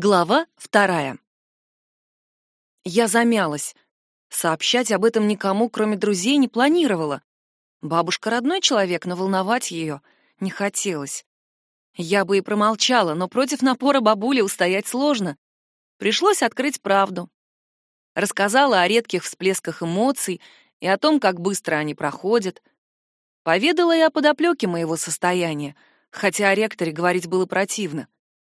Глава вторая. Я замялась. Сообщать об этом никому, кроме друзей, не планировала. Бабушка родной человек, но волновать ее не хотелось. Я бы и промолчала, но против напора бабули устоять сложно. Пришлось открыть правду. Рассказала о редких всплесках эмоций и о том, как быстро они проходят. Поведала я о подоплеке моего состояния, хотя о ректоре говорить было противно.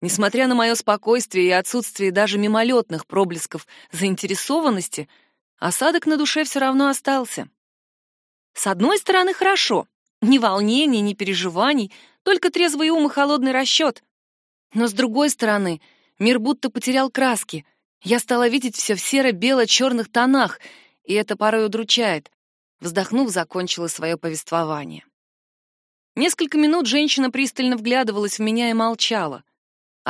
Несмотря на мое спокойствие и отсутствие даже мимолетных проблесков заинтересованности, осадок на душе все равно остался. С одной стороны, хорошо. Ни волнений, ни переживаний, только трезвый ум и холодный расчет. Но с другой стороны, мир будто потерял краски. Я стала видеть все в серо-бело-черных тонах, и это порой удручает. Вздохнув, закончила свое повествование. Несколько минут женщина пристально вглядывалась в меня и молчала.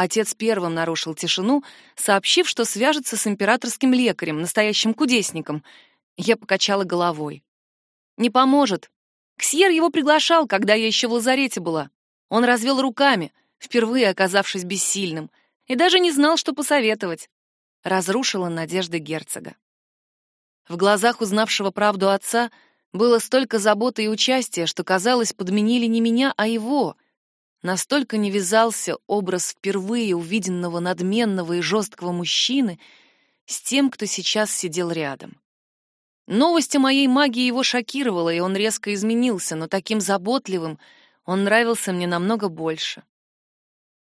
Отец первым нарушил тишину, сообщив, что свяжется с императорским лекарем, настоящим кудесником. Я покачала головой. «Не поможет. Ксьер его приглашал, когда я еще в лазарете была. Он развел руками, впервые оказавшись бессильным, и даже не знал, что посоветовать. Разрушила надежды герцога. В глазах узнавшего правду отца было столько заботы и участия, что, казалось, подменили не меня, а его — Настолько не вязался образ впервые увиденного надменного и жесткого мужчины с тем, кто сейчас сидел рядом. Новость о моей магии его шокировала, и он резко изменился, но таким заботливым он нравился мне намного больше.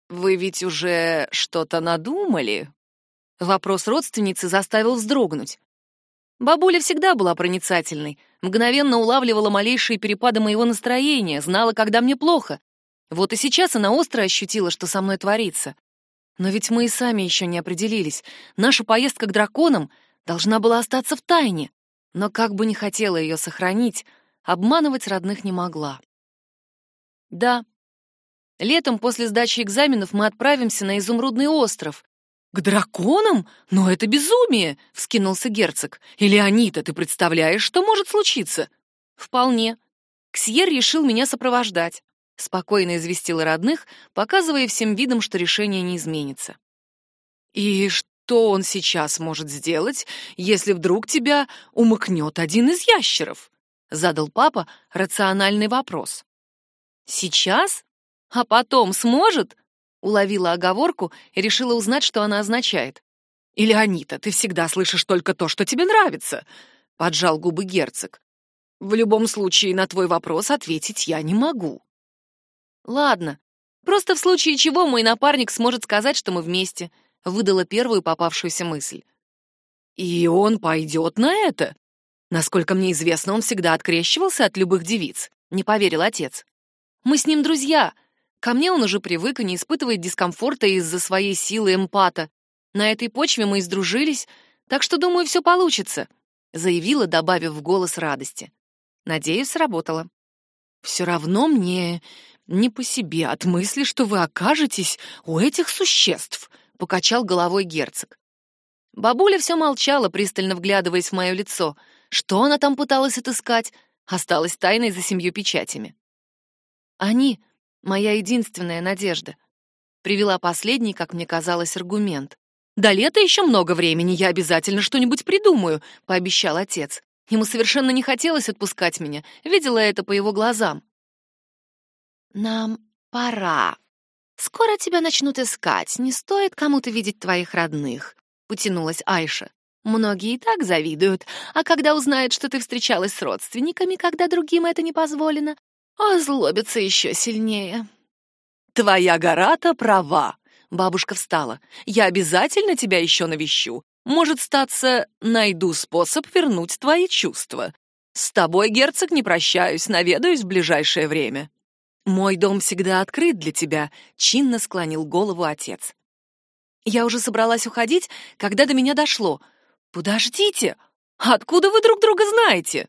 «Вы ведь уже что-то надумали?» Вопрос родственницы заставил вздрогнуть. Бабуля всегда была проницательной, мгновенно улавливала малейшие перепады моего настроения, знала, когда мне плохо, вот и сейчас она остро ощутила, что со мной творится. Но ведь мы и сами еще не определились. Наша поездка к драконам должна была остаться в тайне. Но как бы не хотела ее сохранить, обманывать родных не могла. Да, летом после сдачи экзаменов мы отправимся на Изумрудный остров. «К драконам? Но это безумие!» — вскинулся герцог. «Или Анита, ты представляешь, что может случиться?» «Вполне. Ксьер решил меня сопровождать спокойно известила родных, показывая всем видом, что решение не изменится. И что он сейчас может сделать, если вдруг тебя умыкнет один из ящеров? задал папа рациональный вопрос. Сейчас? А потом сможет? уловила оговорку и решила узнать, что она означает. Или Анита, ты всегда слышишь только то, что тебе нравится, поджал губы герцог. В любом случае на твой вопрос ответить я не могу. Ладно. Просто в случае чего мой напарник сможет сказать, что мы вместе, выдала первую попавшуюся мысль. И он пойдет на это? Насколько мне известно, он всегда открещивался от любых девиц, не поверил отец. Мы с ним друзья. Ко мне он уже привык и не испытывает дискомфорта из-за своей силы эмпата. На этой почве мы и сдружились, так что, думаю, все получится, заявила, добавив в голос радости. Надеюсь, сработало. Все равно мне не по себе от мысли, что вы окажетесь у этих существ, покачал головой герцог. Бабуля все молчала, пристально вглядываясь в мое лицо. Что она там пыталась отыскать, осталось тайной за семью печатями. Они — моя единственная надежда. Привела последний, как мне казалось, аргумент. «До лета еще много времени, я обязательно что-нибудь придумаю», — пообещал отец. Ему совершенно не хотелось отпускать меня, видела это по его глазам. «Нам пора. Скоро тебя начнут искать, не стоит кому-то видеть твоих родных», — потянулась Айша. «Многие и так завидуют, а когда узнают, что ты встречалась с родственниками, когда другим это не позволено, озлобятся еще сильнее». «Твоя гора-то права», — бабушка встала. «Я обязательно тебя еще навещу. Может, статься, найду способ вернуть твои чувства. С тобой, герцог, не прощаюсь, наведаюсь в ближайшее время». «Мой дом всегда открыт для тебя», — чинно склонил голову отец. Я уже собралась уходить, когда до меня дошло. «Подождите, откуда вы друг друга знаете?»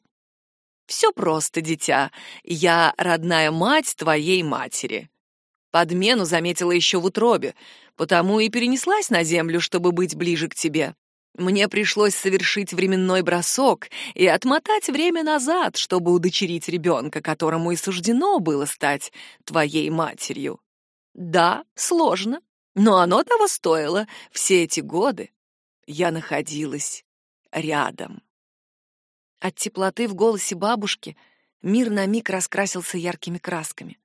«Все просто, дитя. Я родная мать твоей матери». Подмену заметила еще в утробе, потому и перенеслась на землю, чтобы быть ближе к тебе. Мне пришлось совершить временной бросок и отмотать время назад, чтобы удочерить ребенка, которому и суждено было стать твоей матерью. Да, сложно, Но оно того стоило. Все эти годы я находилась рядом. От теплоты в голосе бабушки мир на миг раскрасился яркими красками.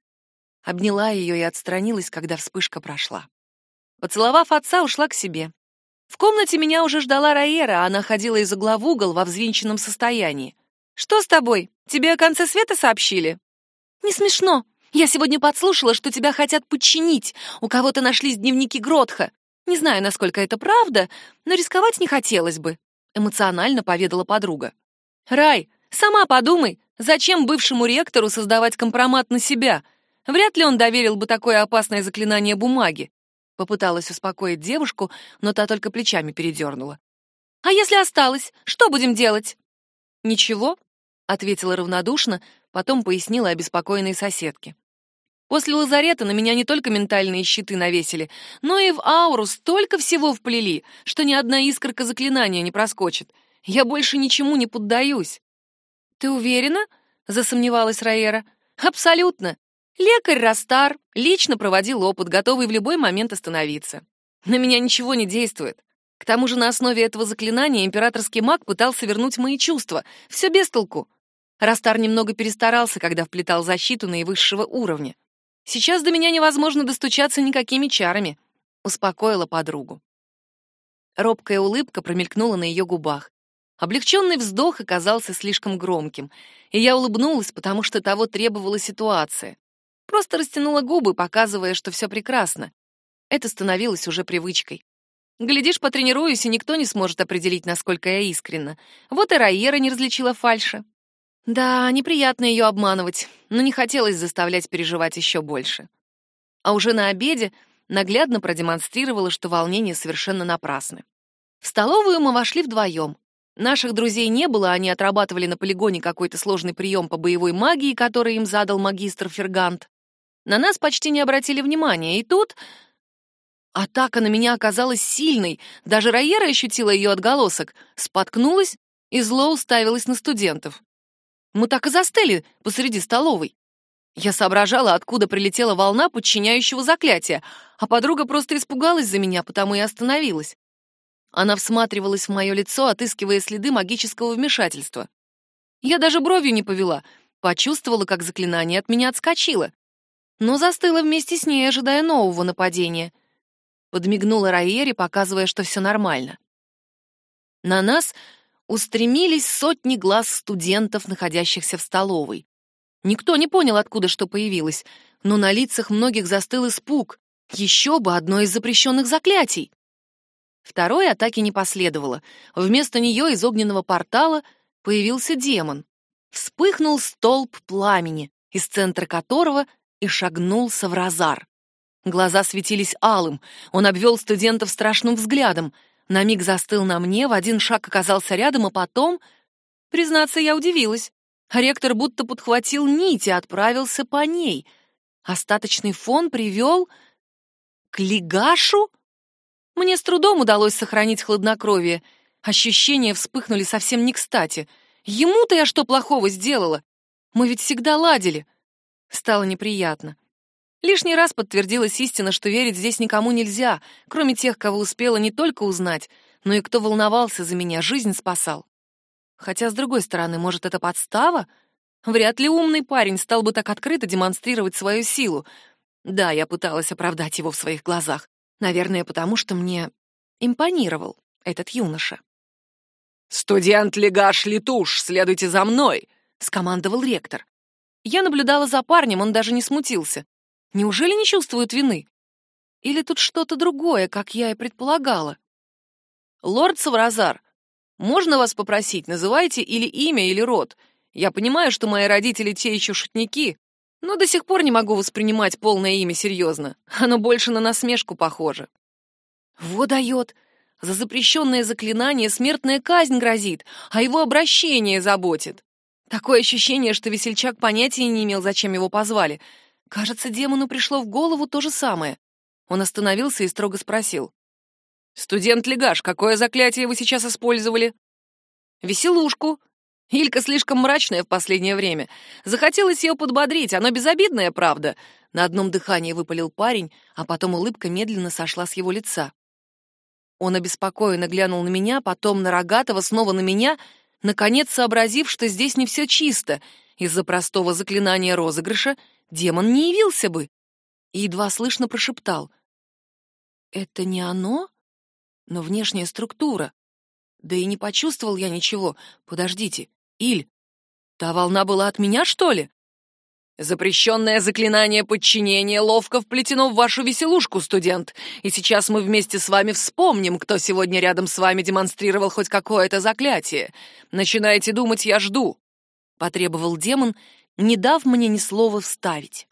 Обняла ее и отстранилась, когда вспышка прошла. Поцеловав отца, ушла к себе. В комнате меня уже ждала Раера, а она ходила из угла в угол во взвинченном состоянии. «Что с тобой? Тебе о конце света сообщили?» «Не смешно. Я сегодня подслушала, что тебя хотят подчинить. У кого-то нашлись дневники Гротха. Не знаю, насколько это правда, но рисковать не хотелось бы», — эмоционально поведала подруга. «Рай, сама подумай, зачем бывшему ректору создавать компромат на себя? Вряд ли он доверил бы такое опасное заклинание бумаги». Попыталась успокоить девушку, но та только плечами передернула. «А если осталось, что будем делать?» «Ничего», — ответила равнодушно, потом пояснила обеспокоенной соседке. После лазарета на меня не только ментальные щиты навесили, но и в ауру столько всего вплели, что ни одна искорка заклинания не проскочит. Я больше ничему не поддаюсь. «Ты уверена?» — засомневалась Раера. «Абсолютно. Лекарь Растар лично проводил опыт, готовый в любой момент остановиться. На меня ничего не действует. К тому же на основе этого заклинания императорский маг пытался вернуть мои чувства. Все без толку. Растар немного перестарался, когда вплетал защиту наивысшего уровня. Сейчас до меня невозможно достучаться никакими чарами, успокоила подругу. Робкая улыбка промелькнула на ее губах. Облегченный вздох оказался слишком громким, и я улыбнулась, потому что того требовала ситуация. Просто растянула губы, показывая, что все прекрасно. Это становилось уже привычкой. Глядишь, потренируюсь, и никто не сможет определить, насколько я искренна. Вот и Райера не различила фальши. Да, неприятно ее обманывать, но не хотелось заставлять переживать еще больше. А уже на обеде наглядно продемонстрировала, что волнения совершенно напрасны. В столовую мы вошли вдвоем. Наших друзей не было, они отрабатывали на полигоне какой-то сложный прием по боевой магии, который им задал магистр Фергант. На нас почти не обратили внимания, и тут Атака на меня оказалась сильной, даже Райера ощутила ее отголосок, споткнулась и зло уставилась на студентов. Мы так и застыли посреди столовой. Я соображала, откуда прилетела волна подчиняющего заклятия, а подруга просто испугалась за меня, потому и остановилась. Она всматривалась в мое лицо, отыскивая следы магического вмешательства. Я даже бровью не повела, почувствовала, как заклинание от меня отскочило. Но застыла вместе с ней, ожидая нового нападения — подмигнула Раере, показывая, что все нормально. На нас устремились сотни глаз студентов, находящихся в столовой. Никто не понял, откуда что появилось, но на лицах многих застыл испуг. Еще бы одно из запрещенных заклятий. Второй атаки не последовало. Вместо нее из огненного портала появился демон. Вспыхнул столб пламени, из центра которого и шагнул Савразар. Глаза светились алым. Он обвел студентов страшным взглядом. На миг застыл на мне, в один шаг оказался рядом, а потом... Признаться, я удивилась. Ректор будто подхватил нить и отправился по ней. Остаточный фон привел... к Лигашу? Мне с трудом удалось сохранить хладнокровие. Ощущения вспыхнули совсем не кстати. Ему-то я что плохого сделала? Мы ведь всегда ладили. Стало неприятно. Лишний раз подтвердилась истина, что верить здесь никому нельзя, кроме тех, кого успела не только узнать, но и кто волновался за меня, жизнь спасал. Хотя, с другой стороны, может, это подстава? Вряд ли умный парень стал бы так открыто демонстрировать свою силу. Да, я пыталась оправдать его в своих глазах. Наверное, потому что мне импонировал этот юноша. «Студент Легаш Летуш, следуйте за мной!» — скомандовал ректор. Я наблюдала за парнем, он даже не смутился. Неужели не чувствуют вины? Или тут что-то другое, как я и предполагала? Лорд Савразар, можно вас попросить, называйте или имя, или род. Я понимаю, что мои родители те еще шутники, но до сих пор не могу воспринимать полное имя серьезно. Оно больше на насмешку похоже. Вот дает. За запрещенное заклинание смертная казнь грозит, а его обращение заботит. Такое ощущение, что весельчак понятия не имел, зачем его позвали — Кажется, демону пришло в голову то же самое. Он остановился и строго спросил. «Студент Легаш, какое заклятие вы сейчас использовали?» «Веселушку. Илька слишком мрачная в последнее время. Захотелось ее подбодрить, оно безобидное, правда. На одном дыхании выпалил парень, а потом улыбка медленно сошла с его лица. Он обеспокоенно глянул на меня, потом на Рогатого, снова на меня, наконец сообразив, что здесь не все чисто. Из-за простого заклинания розыгрыша демон не явился бы. И едва слышно прошептал. «Это не оно? Но внешняя структура. Да и не почувствовал я ничего. Подождите, Иль, та волна была от меня, что ли?» Запрещенное заклинание подчинения ловко вплетено в вашу веселушку, студент, и сейчас мы вместе с вами вспомним, кто сегодня рядом с вами демонстрировал хоть какое-то заклятие. Начинайте думать, я жду», — потребовал демон, не дав мне ни слова вставить.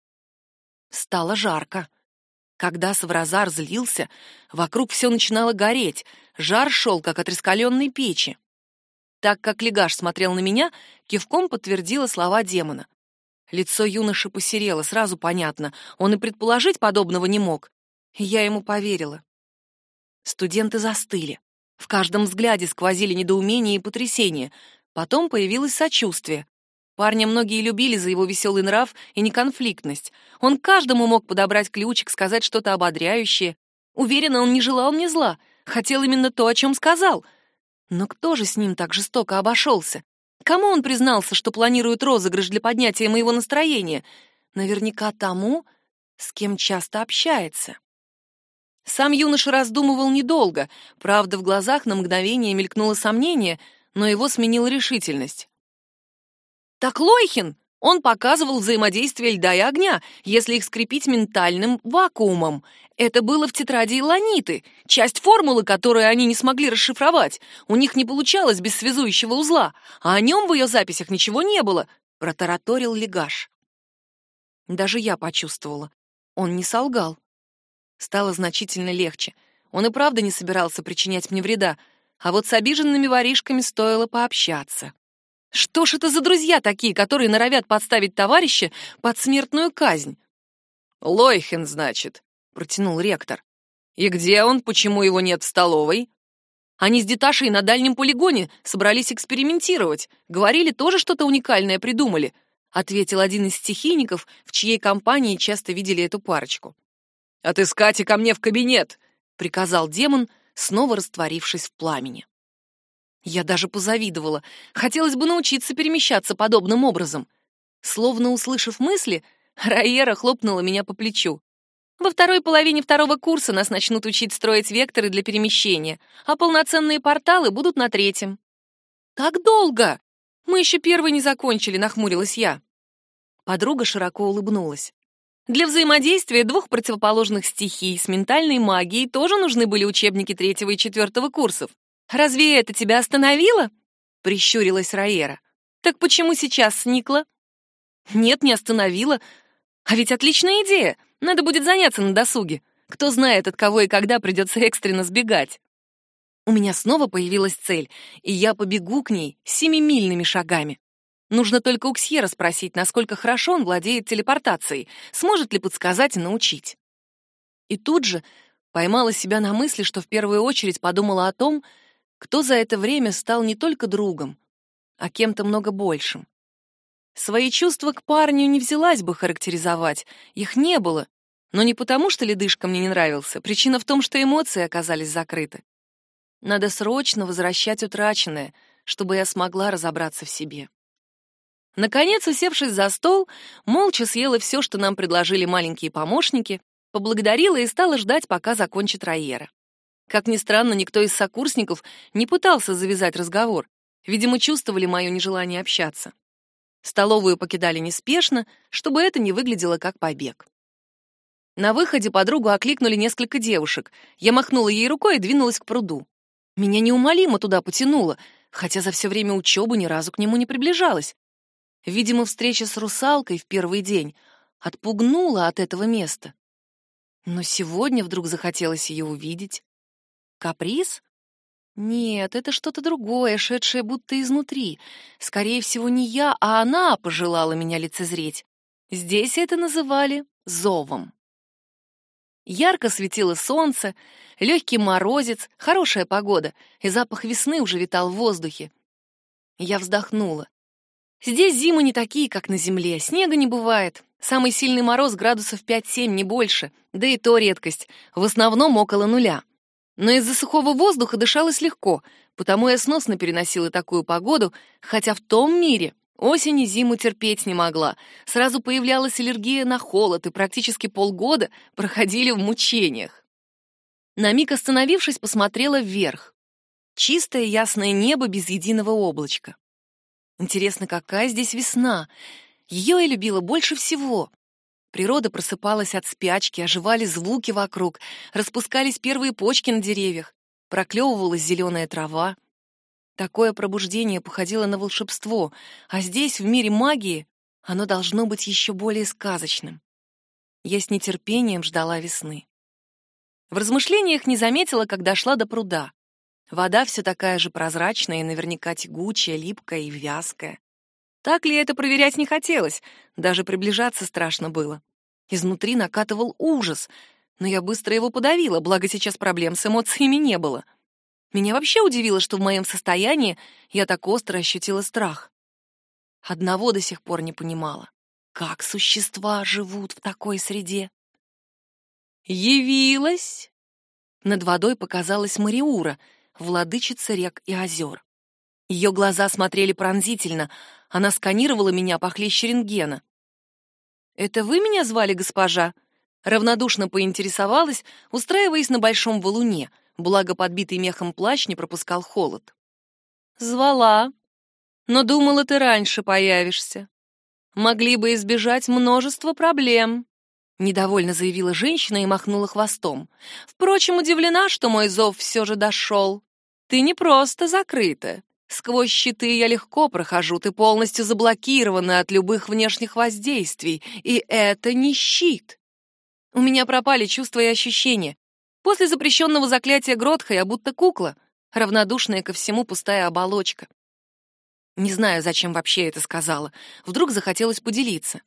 Стало жарко. Когда Савразар злился, вокруг все начинало гореть, жар шел, как от раскаленной печи. Так как Легаш смотрел на меня, кивком подтвердила слова демона. Лицо юноши посерело, сразу понятно. Он и предположить подобного не мог. я ему поверила. Студенты застыли. В каждом взгляде сквозили недоумение и потрясение. Потом появилось сочувствие. Парня многие любили за его веселый нрав и неконфликтность. Он каждому мог подобрать ключик, сказать что-то ободряющее. Уверена, он не желал мне зла, хотел именно то, о чем сказал. Но кто же с ним так жестоко обошелся? Кому он признался, что планирует розыгрыш для поднятия моего настроения? Наверняка тому, с кем часто общается. Сам юноша раздумывал недолго, правда, в глазах на мгновение мелькнуло сомнение, но его сменила решительность. «Так Лойхин!» Он показывал взаимодействие льда и огня, если их скрепить ментальным вакуумом. Это было в тетради Илониты, часть формулы, которую они не смогли расшифровать. У них не получалось без связующего узла, а о нем в ее записях ничего не было, протараторил Легаш. Даже я почувствовала. Он не солгал. Стало значительно легче. Он и правда не собирался причинять мне вреда, а вот с обиженными воришками стоило пообщаться. Что ж это за друзья такие, которые норовят подставить товарища под смертную казнь? Лойхен, значит, протянул ректор. И где он? Почему его нет в столовой? Они с Деташей на дальнем полигоне собрались экспериментировать. Говорили, тоже что-то уникальное придумали, ответил один из стихийников, в чьей компании часто видели эту парочку. Отыскайте ко мне в кабинет, приказал демон, снова растворившись в пламени. Я даже позавидовала. Хотелось бы научиться перемещаться подобным образом. Словно услышав мысли, Райера хлопнула меня по плечу. Во второй половине второго курса нас начнут учить строить векторы для перемещения, а полноценные порталы будут на третьем. Так долго! Мы еще первый не закончили, нахмурилась я. Подруга широко улыбнулась. Для взаимодействия двух противоположных стихий с ментальной магией тоже нужны были учебники третьего и четвертого курсов. Разве это тебя остановило? Прищурилась Раера. Так почему сейчас сникла? Нет, не остановила. А ведь отличная идея. Надо будет заняться на досуге. Кто знает, от кого и когда придется экстренно сбегать. У меня снова появилась цель, и я побегу к ней семимильными шагами. Нужно только у Ксьера спросить, насколько хорошо он владеет телепортацией, сможет ли подсказать и научить. И тут же поймала себя на мысли, что в первую очередь подумала о том, кто за это время стал не только другом, а кем-то много большим. Свои чувства к парню не взялась бы характеризовать, их не было, но не потому, что ледышка мне не нравился, причина в том, что эмоции оказались закрыты. Надо срочно возвращать утраченное, чтобы я смогла разобраться в себе. Наконец, усевшись за стол, молча съела все, что нам предложили маленькие помощники, поблагодарила и стала ждать, пока закончит Райера. Как ни странно, никто из сокурсников не пытался завязать разговор. Видимо, чувствовали мое нежелание общаться. Столовую покидали неспешно, чтобы это не выглядело как побег. На выходе подругу окликнули несколько девушек. Я махнула ей рукой и двинулась к пруду. Меня неумолимо туда потянуло, хотя за все время учебы ни разу к нему не приближалась. Видимо, встреча с русалкой в первый день отпугнула от этого места. Но сегодня вдруг захотелось ее увидеть. Каприз? Нет, это что-то другое, шедшее будто изнутри. Скорее всего, не я, а она пожелала меня лицезреть. Здесь это называли зовом. Ярко светило солнце, легкий морозец, хорошая погода, и запах весны уже витал в воздухе. Я вздохнула. Здесь зимы не такие, как на земле, снега не бывает. Самый сильный мороз градусов 5-7, не больше, да и то редкость, в основном около нуля. Но из-за сухого воздуха дышалось легко, потому я сносно переносила такую погоду, хотя в том мире осень и зиму терпеть не могла. Сразу появлялась аллергия на холод, и практически полгода проходили в мучениях. На миг остановившись, посмотрела вверх. Чистое ясное небо без единого облачка. Интересно, какая здесь весна? Ее я любила больше всего. Природа просыпалась от спячки, оживали звуки вокруг, распускались первые почки на деревьях, проклевывалась зеленая трава. Такое пробуждение походило на волшебство, а здесь, в мире магии, оно должно быть еще более сказочным. Я с нетерпением ждала весны. В размышлениях не заметила, как дошла до пруда. Вода все такая же прозрачная и наверняка тягучая, липкая и вязкая. Так ли это проверять не хотелось, даже приближаться страшно было. Изнутри накатывал ужас, но я быстро его подавила, благо сейчас проблем с эмоциями не было. Меня вообще удивило, что в моем состоянии я так остро ощутила страх. Одного до сих пор не понимала. Как существа живут в такой среде? Явилась! Над водой показалась Мариура — владычица рек и озер. Ее глаза смотрели пронзительно, она сканировала меня похлеще рентгена. «Это вы меня звали, госпожа?» Равнодушно поинтересовалась, устраиваясь на большом валуне, благо подбитый мехом плащ не пропускал холод. «Звала, но думала, ты раньше появишься. Могли бы избежать множество проблем». Недовольно заявила женщина и махнула хвостом. Впрочем, удивлена, что мой зов все же дошел. Ты не просто закрыта. Сквозь щиты я легко прохожу, ты полностью заблокирована от любых внешних воздействий, и это не щит. У меня пропали чувства и ощущения. После запрещенного заклятия Гротха я будто кукла, равнодушная ко всему пустая оболочка. Не знаю, зачем вообще это сказала. Вдруг захотелось поделиться.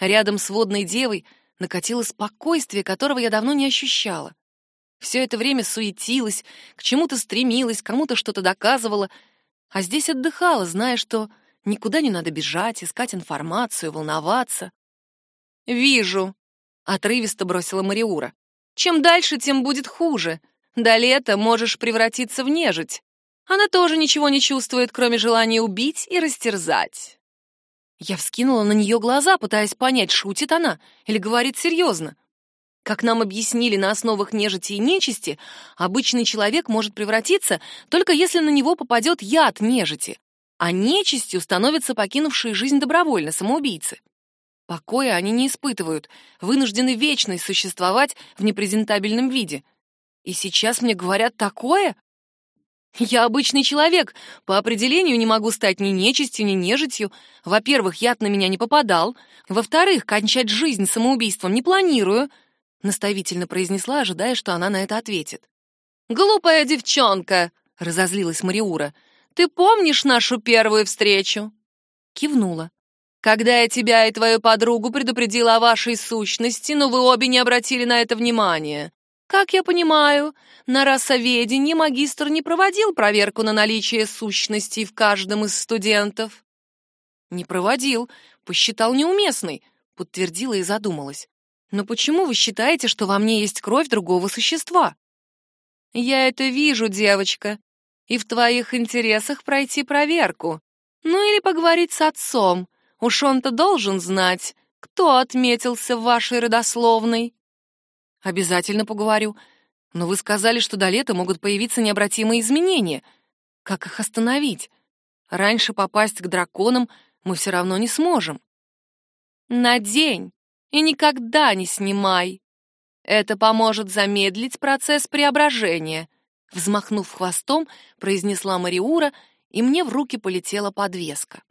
Рядом с водной девой накатило спокойствие, которого я давно не ощущала. Все это время суетилась, к чему-то стремилась, кому-то что-то доказывала, а здесь отдыхала, зная, что никуда не надо бежать, искать информацию, волноваться. «Вижу», — отрывисто бросила Мариура. «Чем дальше, тем будет хуже. До лета можешь превратиться в нежить. Она тоже ничего не чувствует, кроме желания убить и растерзать». Я вскинула на нее глаза, пытаясь понять, шутит она или говорит серьезно. Как нам объяснили на основах нежити и нечисти, обычный человек может превратиться только если на него попадет яд нежити, а нечистью становятся покинувшие жизнь добровольно самоубийцы. Покоя они не испытывают, вынуждены вечно существовать в непрезентабельном виде. И сейчас мне говорят такое? Я обычный человек, по определению не могу стать ни нечистью, ни нежитью. Во-первых, яд на меня не попадал. Во-вторых, кончать жизнь самоубийством не планирую — наставительно произнесла, ожидая, что она на это ответит. «Глупая девчонка!» — разозлилась Мариура. «Ты помнишь нашу первую встречу?» Кивнула. «Когда я тебя и твою подругу предупредила о вашей сущности, но вы обе не обратили на это внимания. Как я понимаю, на расоведении магистр не проводил проверку на наличие сущностей в каждом из студентов?» «Не проводил, посчитал неуместной», — подтвердила и задумалась. Но почему вы считаете, что во мне есть кровь другого существа? Я это вижу, девочка. И в твоих интересах пройти проверку. Ну или поговорить с отцом. Уж он-то должен знать, кто отметился в вашей родословной. Обязательно поговорю. Но вы сказали, что до лета могут появиться необратимые изменения. Как их остановить? Раньше попасть к драконам мы все равно не сможем. Надень и никогда не снимай. Это поможет замедлить процесс преображения. Взмахнув хвостом, произнесла Мариура, и мне в руки полетела подвеска.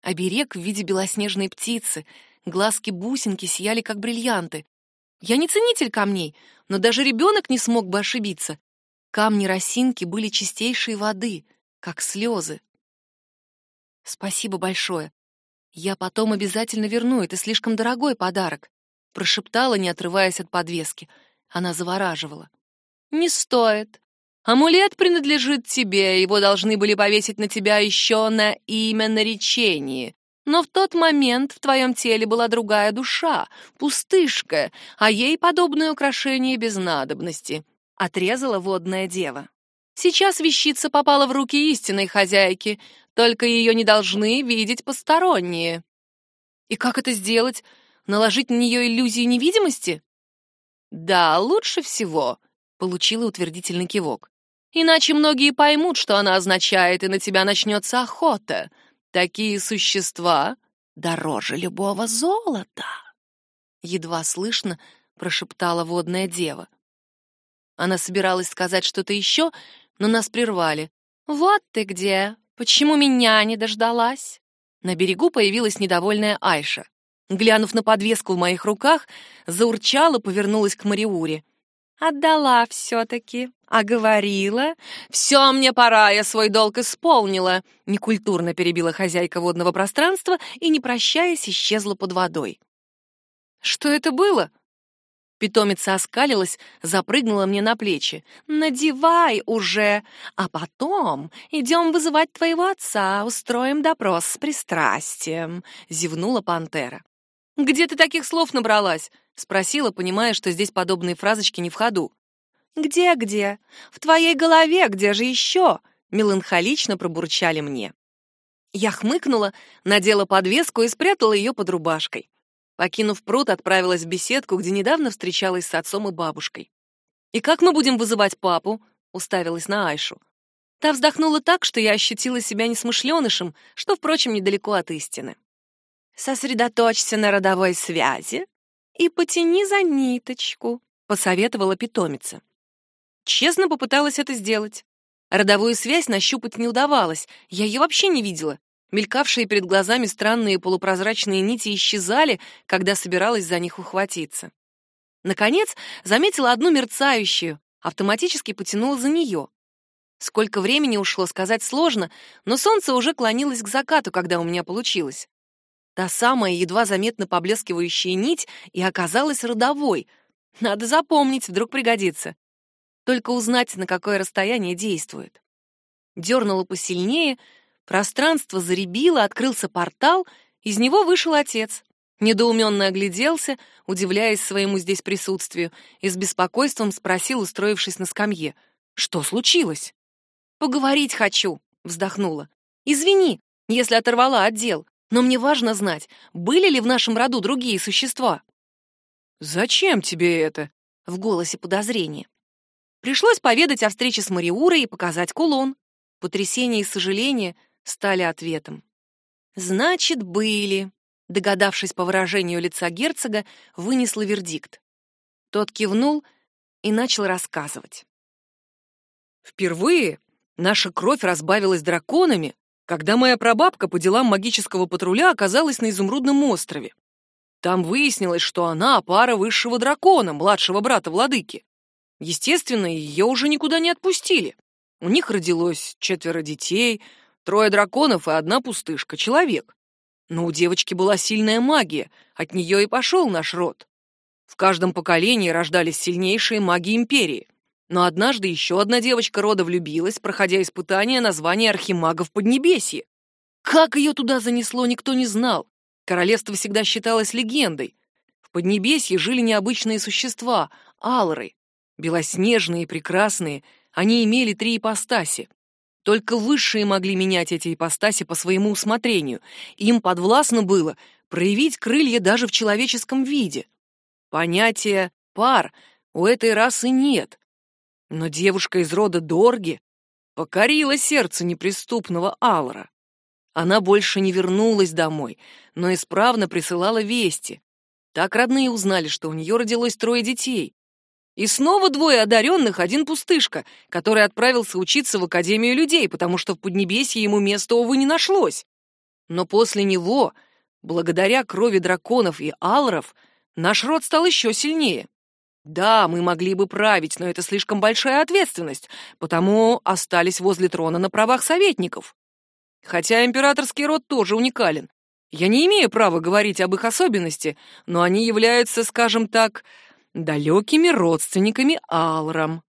Оберег в виде белоснежной птицы, глазки-бусинки сияли как бриллианты. Я не ценитель камней, но даже ребенок не смог бы ошибиться. Камни-росинки были чистейшей воды, как слезы. Спасибо большое. «Я потом обязательно верну, это слишком дорогой подарок», — прошептала, не отрываясь от подвески. Она завораживала. «Не стоит. Амулет принадлежит тебе, его должны были повесить на тебя еще на имя наречении. Но в тот момент в твоем теле была другая душа, пустышка, а ей подобное украшение без надобности», — отрезала водная дева. «Сейчас вещица попала в руки истинной хозяйки, только ее не должны видеть посторонние». «И как это сделать? Наложить на нее иллюзию невидимости?» «Да, лучше всего», — получила утвердительный кивок. «Иначе многие поймут, что она означает, и на тебя начнется охота. Такие существа дороже любого золота. Едва слышно прошептала водная дева. Она собиралась сказать что-то еще, но нас прервали. «Вот ты где! Почему меня не дождалась?» На берегу появилась недовольная Айша. Глянув на подвеску в моих руках, заурчала, повернулась к Мариуре. «Отдала все-таки. А говорила? Все, мне пора, я свой долг исполнила. Некультурно перебила хозяйка водного пространства и, не прощаясь, исчезла под водой. Что это было? Питомица оскалилась, запрыгнула мне на плечи. «Надевай уже, а потом идем вызывать твоего отца, устроим допрос с пристрастием», — зевнула пантера. «Где ты таких слов набралась?» — спросила, понимая, что здесь подобные фразочки не в ходу. «Где-где? В твоей голове, где же еще?» — меланхолично пробурчали мне. Я хмыкнула, надела подвеску и спрятала ее под рубашкой. Покинув пруд, отправилась в беседку, где недавно встречалась с отцом и бабушкой. «И как мы будем вызывать папу?» — уставилась на Айшу. Та вздохнула так, что я ощутила себя несмышленышем, что, впрочем, недалеко от истины. «Сосредоточься на родовой связи и потяни за ниточку», — посоветовала питомица. Честно попыталась это сделать. Родовую связь нащупать не удавалось, я ее вообще не видела. Мелькавшие перед глазами странные полупрозрачные нити исчезали, когда собиралась за них ухватиться. Наконец, заметила одну мерцающую, автоматически потянула за нее. Сколько времени ушло, сказать сложно, но солнце уже клонилось к закату, когда у меня получилось. Та самая едва заметно поблескивающая нить и оказалась родовой. Надо запомнить, вдруг пригодится только узнать, на какое расстояние действует. Дернула посильнее, пространство заребило, открылся портал, из него вышел отец. Недоуменно огляделся, удивляясь своему здесь присутствию, и с беспокойством спросил, устроившись на скамье, «Что случилось?» «Поговорить хочу», — вздохнула. «Извини, если оторвала отдел, но мне важно знать, были ли в нашем роду другие существа». «Зачем тебе это?» — в голосе подозрение. Пришлось поведать о встрече с Мариурой и показать кулон. Потрясение и сожаление стали ответом. «Значит, были», — догадавшись по выражению лица герцога, вынесла вердикт. Тот кивнул и начал рассказывать. «Впервые наша кровь разбавилась драконами, когда моя прабабка по делам магического патруля оказалась на Изумрудном острове. Там выяснилось, что она пара высшего дракона, младшего брата владыки. Естественно, ее уже никуда не отпустили. У них родилось четверо детей, трое драконов и одна пустышка, человек. Но у девочки была сильная магия, от нее и пошел наш род. В каждом поколении рождались сильнейшие маги Империи. Но однажды еще одна девочка рода влюбилась, проходя испытание на звание архимагов Поднебесья. Как ее туда занесло, никто не знал. Королевство всегда считалось легендой. В Поднебесье жили необычные существа — алры. Белоснежные и прекрасные, они имели три ипостаси. Только высшие могли менять эти ипостаси по своему усмотрению. Им подвластно было проявить крылья даже в человеческом виде. Понятия «пар» у этой расы нет. Но девушка из рода Дорги покорила сердце неприступного Алра. Она больше не вернулась домой, но исправно присылала вести. Так родные узнали, что у нее родилось трое детей. И снова двое одаренных, один пустышка, который отправился учиться в Академию людей, потому что в Поднебесье ему места, увы, не нашлось. Но после него, благодаря крови драконов и алров, наш род стал еще сильнее. Да, мы могли бы править, но это слишком большая ответственность, потому остались возле трона на правах советников. Хотя императорский род тоже уникален. Я не имею права говорить об их особенности, но они являются, скажем так, далекими родственниками Алрам.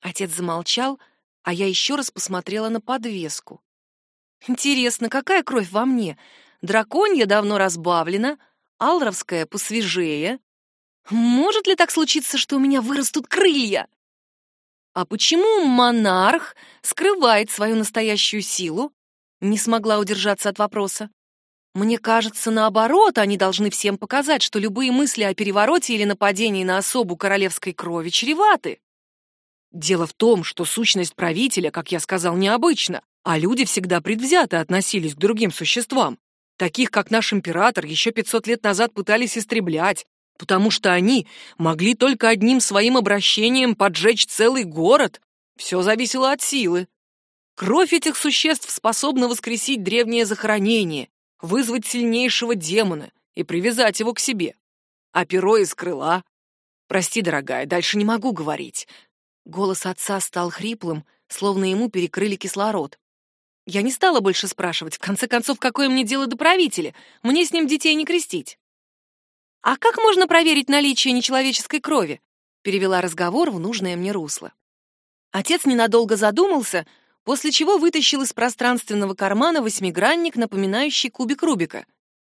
Отец замолчал, а я еще раз посмотрела на подвеску. Интересно, какая кровь во мне? Драконья давно разбавлена, алровская посвежее. Может ли так случиться, что у меня вырастут крылья? А почему монарх скрывает свою настоящую силу? Не смогла удержаться от вопроса. Мне кажется, наоборот, они должны всем показать, что любые мысли о перевороте или нападении на особу королевской крови чреваты. Дело в том, что сущность правителя, как я сказал, необычна, а люди всегда предвзято относились к другим существам. Таких, как наш император, еще 500 лет назад пытались истреблять, потому что они могли только одним своим обращением поджечь целый город. Все зависело от силы. Кровь этих существ способна воскресить древнее захоронение, вызвать сильнейшего демона и привязать его к себе. А перо из крыла... Прости, дорогая, дальше не могу говорить. Голос отца стал хриплым, словно ему перекрыли кислород. Я не стала больше спрашивать. В конце концов, какое мне дело до правителя? Мне с ним детей не крестить. «А как можно проверить наличие нечеловеческой крови?» Перевела разговор в нужное мне русло. Отец ненадолго задумался, после чего вытащил из пространственного кармана восьмигранник, напоминающий кубик Рубика.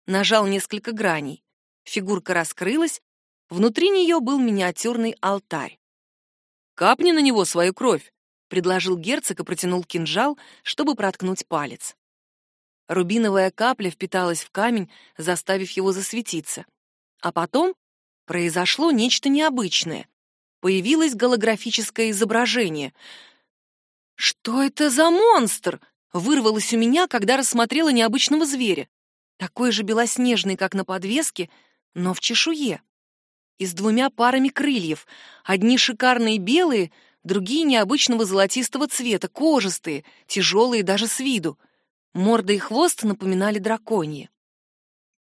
Нажал несколько граней. Фигурка раскрылась, внутри нее был миниатюрный алтарь. «Капни на него свою кровь», — предложил герцог и протянул кинжал, чтобы проткнуть палец. Рубиновая капля впиталась в камень, заставив его засветиться. А потом произошло нечто необычное. Появилось голографическое изображение — «Что это за монстр?» — вырвалось у меня, когда рассмотрела необычного зверя. Такой же белоснежный, как на подвеске, но в чешуе. И с двумя парами крыльев. Одни шикарные белые, другие необычного золотистого цвета, кожистые, тяжелые даже с виду. Морда и хвост напоминали драконьи.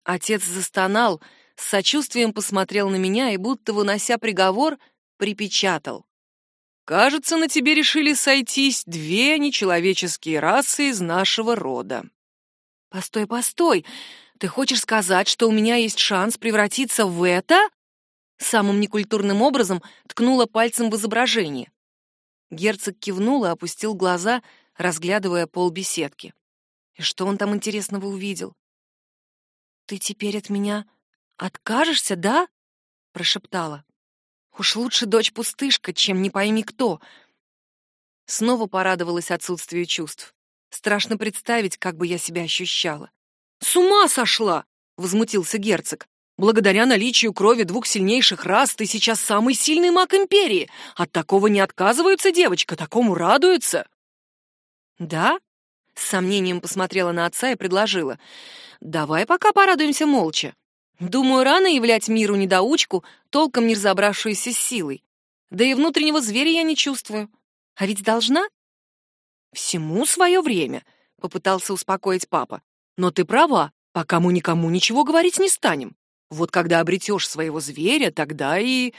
Отец застонал, с сочувствием посмотрел на меня и, будто вынося приговор, припечатал. Кажется, на тебе решили сойтись две нечеловеческие расы из нашего рода. Постой, постой. Ты хочешь сказать, что у меня есть шанс превратиться в это? Самым некультурным образом ткнула пальцем в изображение. Герцог кивнул и опустил глаза, разглядывая пол беседки. И что он там интересного увидел? Ты теперь от меня откажешься, да? прошептала. Уж лучше дочь-пустышка, чем не пойми кто. Снова порадовалась отсутствию чувств. Страшно представить, как бы я себя ощущала. «С ума сошла!» — возмутился герцог. «Благодаря наличию крови двух сильнейших рас ты сейчас самый сильный маг Империи. От такого не отказываются, девочка, такому радуются». «Да?» — с сомнением посмотрела на отца и предложила. «Давай пока порадуемся молча. Думаю, рано являть миру недоучку, толком не разобравшуюся с силой. Да и внутреннего зверя я не чувствую. А ведь должна? Всему свое время, попытался успокоить папа. Но ты права, пока мы никому ничего говорить не станем. Вот когда обретешь своего зверя, тогда и...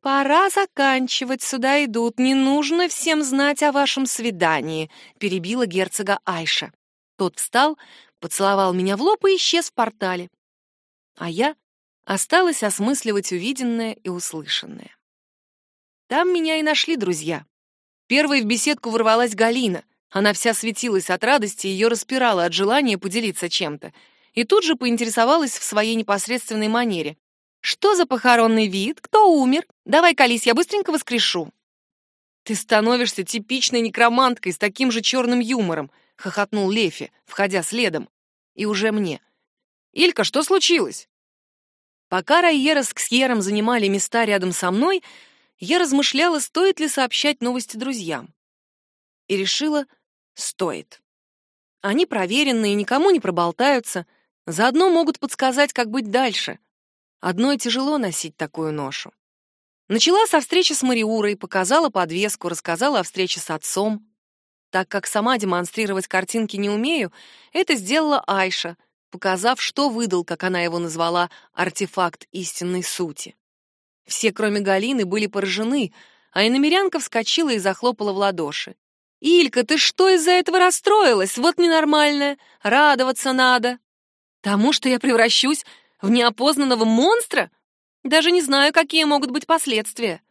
«Пора заканчивать, сюда идут, не нужно всем знать о вашем свидании», — перебила герцога Айша. Тот встал, поцеловал меня в лоб и исчез в портале а я осталась осмысливать увиденное и услышанное. Там меня и нашли друзья. Первой в беседку ворвалась Галина. Она вся светилась от радости, ее распирала от желания поделиться чем-то. И тут же поинтересовалась в своей непосредственной манере. «Что за похоронный вид? Кто умер? Давай, колись, я быстренько воскрешу». «Ты становишься типичной некроманткой с таким же черным юмором», — хохотнул Лефи, входя следом. И уже мне — «Илька, что случилось?» Пока Райера с Ксьером занимали места рядом со мной, я размышляла, стоит ли сообщать новости друзьям. И решила, стоит. Они проверенные, никому не проболтаются, заодно могут подсказать, как быть дальше. Одной тяжело носить такую ношу. Начала со встречи с Мариурой, показала подвеску, рассказала о встрече с отцом. Так как сама демонстрировать картинки не умею, это сделала Айша, показав, что выдал, как она его назвала, артефакт истинной сути. Все, кроме Галины, были поражены, а иномерянка вскочила и захлопала в ладоши. «Илька, ты что из-за этого расстроилась? Вот ненормальная. Радоваться надо. Тому, что я превращусь в неопознанного монстра? Даже не знаю, какие могут быть последствия».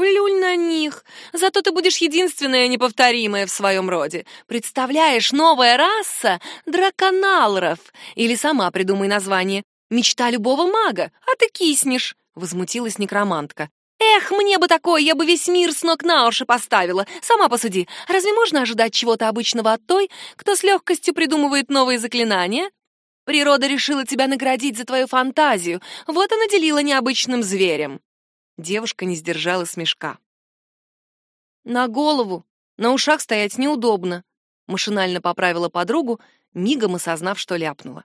Плюнь на них. Зато ты будешь единственная неповторимая в своем роде. Представляешь, новая раса — драконалров. Или сама придумай название. Мечта любого мага, а ты киснешь. Возмутилась некромантка. Эх, мне бы такое, я бы весь мир с ног на уши поставила. Сама посуди, разве можно ожидать чего-то обычного от той, кто с легкостью придумывает новые заклинания? Природа решила тебя наградить за твою фантазию, вот и наделила необычным зверем. Девушка не сдержала смешка. «На голову, на ушах стоять неудобно», — машинально поправила подругу, мигом осознав, что ляпнула.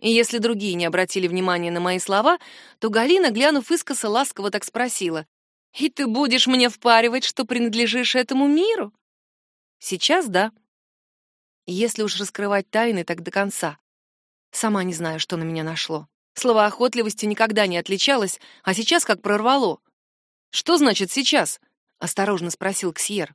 И если другие не обратили внимания на мои слова, то Галина, глянув искоса, ласково так спросила. «И ты будешь мне впаривать, что принадлежишь этому миру?» «Сейчас да. Если уж раскрывать тайны, так до конца. Сама не знаю, что на меня нашло. Словоохотливостью никогда не отличалась, а сейчас как прорвало. «Что значит сейчас?» — осторожно спросил Ксьер.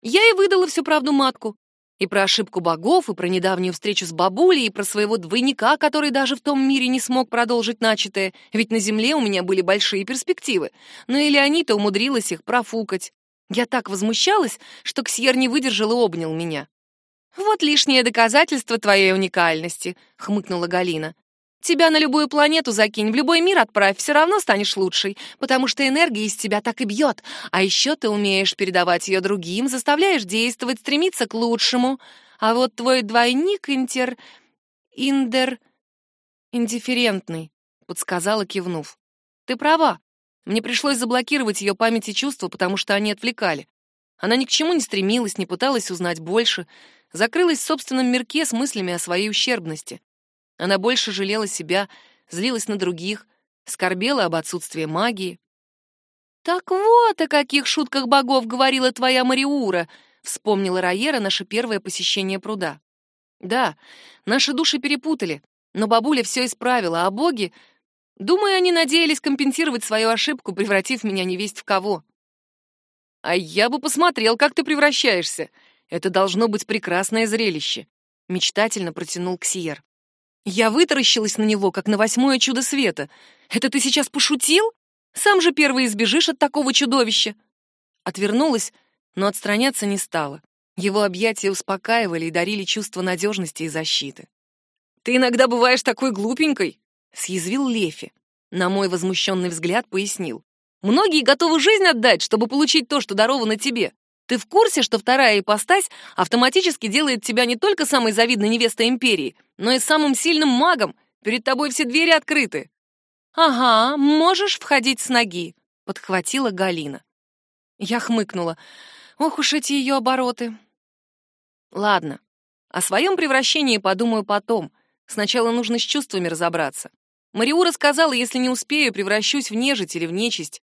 Я и выдала всю правду матку. И про ошибку богов, и про недавнюю встречу с бабулей, и про своего двойника, который даже в том мире не смог продолжить начатое, ведь на земле у меня были большие перспективы. Но и Леонита умудрилась их профукать. Я так возмущалась, что Ксьер не выдержал и обнял меня. «Вот лишнее доказательство твоей уникальности», — хмыкнула Галина. Тебя на любую планету закинь, в любой мир отправь, все равно станешь лучшей, потому что энергия из тебя так и бьет. А еще ты умеешь передавать ее другим, заставляешь действовать, стремиться к лучшему. А вот твой двойник интер... индер... индифферентный, подсказала, кивнув. Ты права. Мне пришлось заблокировать ее память и чувства, потому что они отвлекали. Она ни к чему не стремилась, не пыталась узнать больше, закрылась в собственном мирке с мыслями о своей ущербности. Она больше жалела себя, злилась на других, скорбела об отсутствии магии. «Так вот о каких шутках богов говорила твоя Мариура», — вспомнила Райера наше первое посещение пруда. «Да, наши души перепутали, но бабуля все исправила, а боги... Думаю, они надеялись компенсировать свою ошибку, превратив меня невесть в кого». «А я бы посмотрел, как ты превращаешься. Это должно быть прекрасное зрелище», — мечтательно протянул Ксиер. Я вытаращилась на него, как на восьмое чудо света. «Это ты сейчас пошутил? Сам же первый избежишь от такого чудовища!» Отвернулась, но отстраняться не стала. Его объятия успокаивали и дарили чувство надежности и защиты. «Ты иногда бываешь такой глупенькой!» — съязвил Лефи. На мой возмущенный взгляд пояснил. «Многие готовы жизнь отдать, чтобы получить то, что даровано тебе. Ты в курсе, что вторая ипостась автоматически делает тебя не только самой завидной невестой империи, но и самым сильным магом? Перед тобой все двери открыты. Ага, можешь входить с ноги, подхватила Галина. Я хмыкнула. Ох уж эти ее обороты. Ладно, о своем превращении подумаю потом. Сначала нужно с чувствами разобраться. Мариура сказала, если не успею, превращусь в нежить или в нечисть.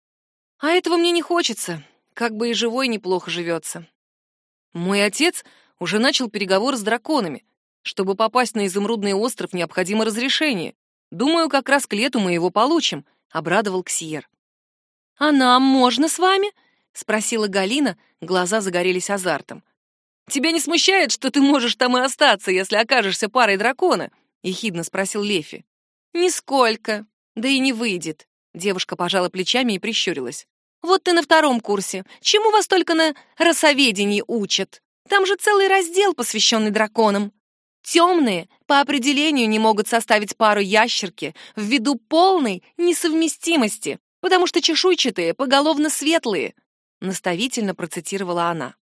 А этого мне не хочется как бы и живой неплохо живется. Мой отец уже начал переговоры с драконами. Чтобы попасть на изумрудный остров, необходимо разрешение. Думаю, как раз к лету мы его получим, — обрадовал Ксиер. «А нам можно с вами?» — спросила Галина, глаза загорелись азартом. «Тебя не смущает, что ты можешь там и остаться, если окажешься парой дракона?» — ехидно спросил Лефи. «Нисколько. Да и не выйдет». Девушка пожала плечами и прищурилась. Вот ты на втором курсе. Чему вас только на расоведении учат? Там же целый раздел, посвященный драконам. Темные по определению не могут составить пару ящерки ввиду полной несовместимости, потому что чешуйчатые поголовно светлые, наставительно процитировала она.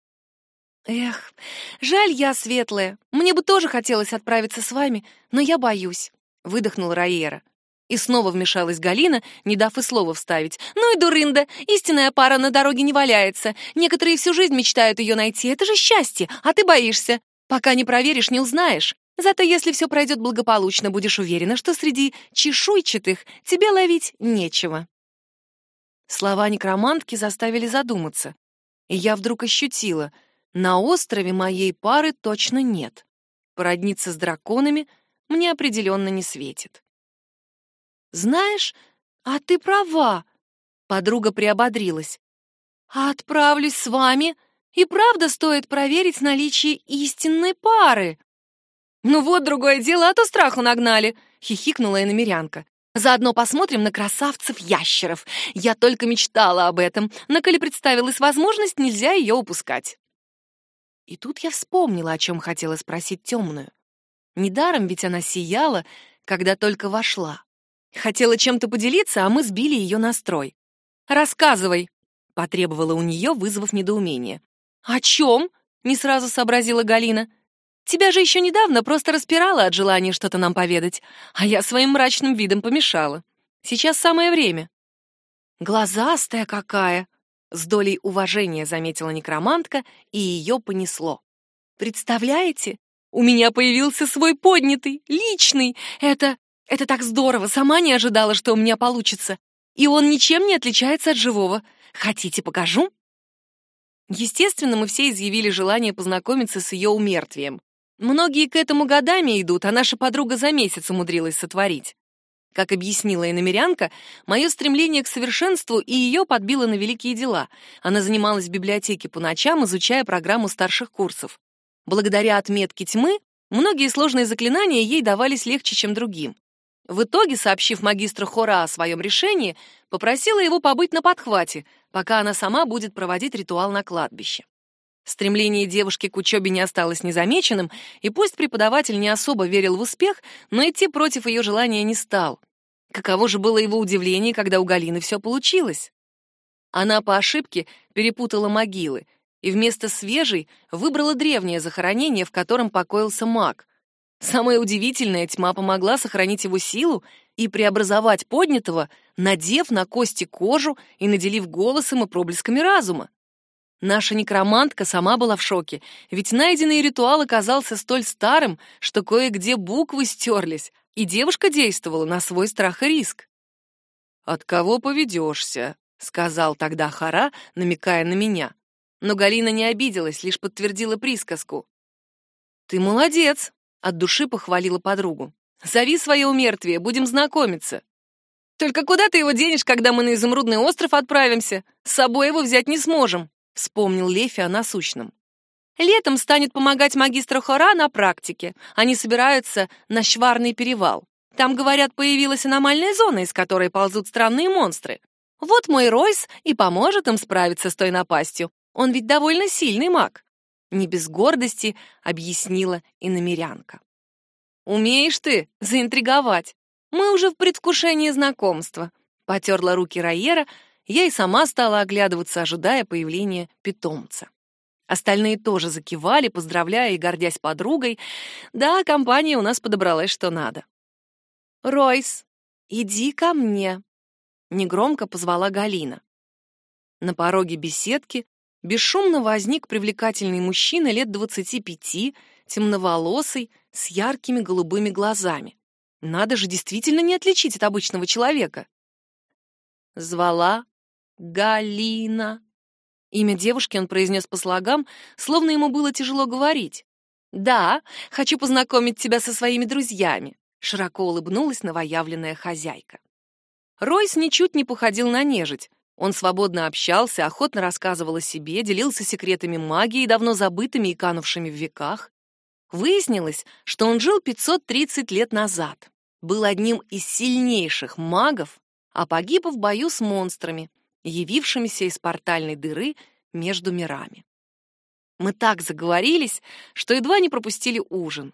Эх, жаль я светлая. Мне бы тоже хотелось отправиться с вами, но я боюсь, выдохнул Раера. И снова вмешалась Галина, не дав и слова вставить. «Ну и дурында! Истинная пара на дороге не валяется. Некоторые всю жизнь мечтают ее найти. Это же счастье, а ты боишься. Пока не проверишь, не узнаешь. Зато если все пройдет благополучно, будешь уверена, что среди чешуйчатых тебе ловить нечего». Слова некромантки заставили задуматься. И я вдруг ощутила, на острове моей пары точно нет. Породниться с драконами мне определенно не светит. «Знаешь, а ты права», — подруга приободрилась. «А отправлюсь с вами, и правда стоит проверить наличие истинной пары». «Ну вот другое дело, а то страху нагнали», — хихикнула иномерянка. Заодно посмотрим на красавцев-ящеров. Я только мечтала об этом, но коли представилась возможность, нельзя ее упускать. И тут я вспомнила, о чем хотела спросить темную. Недаром ведь она сияла, когда только вошла. Хотела чем-то поделиться, а мы сбили ее настрой. «Рассказывай», — потребовала у нее, вызвав недоумение. «О чем?» — не сразу сообразила Галина. «Тебя же еще недавно просто распирала от желания что-то нам поведать, а я своим мрачным видом помешала. Сейчас самое время». «Глазастая какая!» — с долей уважения заметила некромантка, и ее понесло. «Представляете? У меня появился свой поднятый, личный. Это... это так здорово, сама не ожидала, что у меня получится. И он ничем не отличается от живого. Хотите, покажу?» Естественно, мы все изъявили желание познакомиться с ее умертвием. Многие к этому годами идут, а наша подруга за месяц умудрилась сотворить. Как объяснила иномерянка, мое стремление к совершенству и ее подбило на великие дела. Она занималась в библиотеке по ночам, изучая программу старших курсов. Благодаря отметке тьмы, многие сложные заклинания ей давались легче, чем другим. В итоге, сообщив магистру Хора о своем решении, попросила его побыть на подхвате, пока она сама будет проводить ритуал на кладбище. Стремление девушки к учебе не осталось незамеченным, и пусть преподаватель не особо верил в успех, но идти против ее желания не стал. Каково же было его удивление, когда у Галины все получилось? Она по ошибке перепутала могилы и вместо свежей выбрала древнее захоронение, в котором покоился маг — Самое удивительное, тьма помогла сохранить его силу и преобразовать поднятого, надев на кости кожу и наделив голосом и проблесками разума. Наша некромантка сама была в шоке, ведь найденный ритуал оказался столь старым, что кое-где буквы стерлись, и девушка действовала на свой страх и риск. «От кого поведешься?» — сказал тогда Хара, намекая на меня. Но Галина не обиделась, лишь подтвердила присказку. «Ты молодец!» От души похвалила подругу. «Зови свое умертвие, будем знакомиться». «Только куда ты его денешь, когда мы на Изумрудный остров отправимся? С собой его взять не сможем», — вспомнил Лефи о насущном. «Летом станет помогать магистру Хора на практике. Они собираются на Шварный перевал. Там, говорят, появилась аномальная зона, из которой ползут странные монстры. Вот мой Ройс и поможет им справиться с той напастью. Он ведь довольно сильный маг не без гордости объяснила иномерянка. «Умеешь ты заинтриговать. Мы уже в предвкушении знакомства», — потерла руки Райера, я и сама стала оглядываться, ожидая появления питомца. Остальные тоже закивали, поздравляя и гордясь подругой. Да, компания у нас подобралась что надо. «Ройс, иди ко мне», — негромко позвала Галина. На пороге беседки бесшумно возник привлекательный мужчина лет двадцати пяти, темноволосый, с яркими голубыми глазами. Надо же действительно не отличить от обычного человека. Звала Галина. Имя девушки он произнес по слогам, словно ему было тяжело говорить. «Да, хочу познакомить тебя со своими друзьями», — широко улыбнулась новоявленная хозяйка. Ройс ничуть не походил на нежить, он свободно общался, охотно рассказывал о себе, делился секретами магии, давно забытыми и канувшими в веках. Выяснилось, что он жил 530 лет назад, был одним из сильнейших магов, а погиб в бою с монстрами, явившимися из портальной дыры между мирами. Мы так заговорились, что едва не пропустили ужин.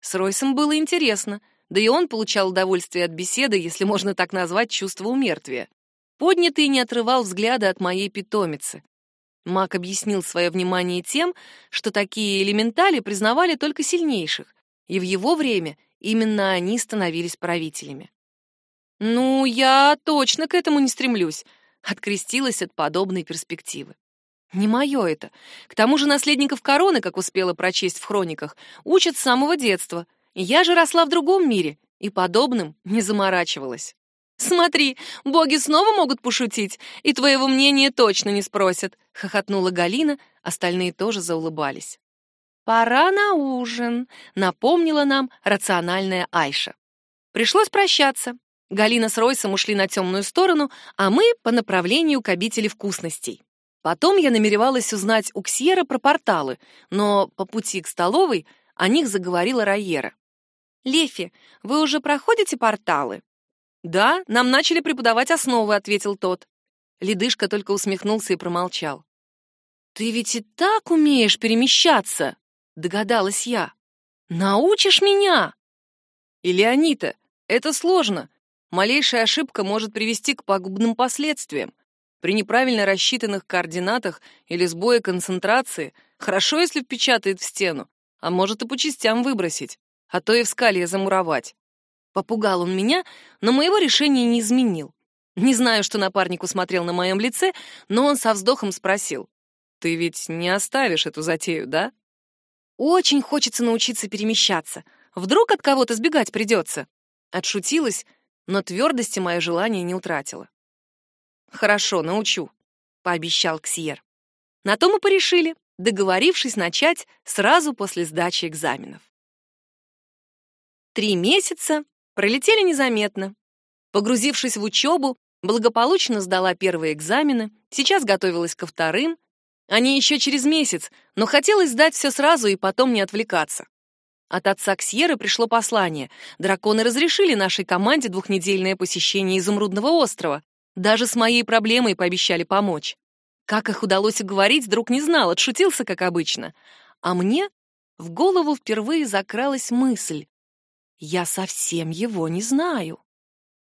С Ройсом было интересно, да и он получал удовольствие от беседы, если можно так назвать чувство умертвия. Поднятый не отрывал взгляда от моей питомицы. Мак объяснил свое внимание тем, что такие элементали признавали только сильнейших, и в его время именно они становились правителями. «Ну, я точно к этому не стремлюсь», — открестилась от подобной перспективы. «Не мое это. К тому же наследников короны, как успела прочесть в хрониках, учат с самого детства. Я же росла в другом мире и подобным не заморачивалась». «Смотри, боги снова могут пошутить, и твоего мнения точно не спросят», — хохотнула Галина, остальные тоже заулыбались. «Пора на ужин», — напомнила нам рациональная Айша. Пришлось прощаться. Галина с Ройсом ушли на темную сторону, а мы — по направлению к обители вкусностей. Потом я намеревалась узнать у Ксьера про порталы, но по пути к столовой о них заговорила Райера. «Лефи, вы уже проходите порталы?» «Да, нам начали преподавать основы», — ответил тот. Ледышка только усмехнулся и промолчал. «Ты ведь и так умеешь перемещаться», — догадалась я. «Научишь меня?» «И Леонита, это сложно. Малейшая ошибка может привести к пагубным последствиям. При неправильно рассчитанных координатах или сбое концентрации хорошо, если впечатает в стену, а может и по частям выбросить, а то и в скале замуровать. Попугал он меня, но моего решения не изменил. Не знаю, что напарник усмотрел на моем лице, но он со вздохом спросил. «Ты ведь не оставишь эту затею, да?» «Очень хочется научиться перемещаться. Вдруг от кого-то сбегать придется?» Отшутилась, но твердости мое желание не утратило. «Хорошо, научу», — пообещал Ксьер. На то мы порешили, договорившись начать сразу после сдачи экзаменов. Три месяца пролетели незаметно. Погрузившись в учебу, благополучно сдала первые экзамены, сейчас готовилась ко вторым. Они еще через месяц, но хотелось сдать все сразу и потом не отвлекаться. От отца Ксьеры пришло послание. Драконы разрешили нашей команде двухнедельное посещение Изумрудного острова. Даже с моей проблемой пообещали помочь. Как их удалось уговорить, друг не знал, отшутился, как обычно. А мне в голову впервые закралась мысль. Я совсем его не знаю.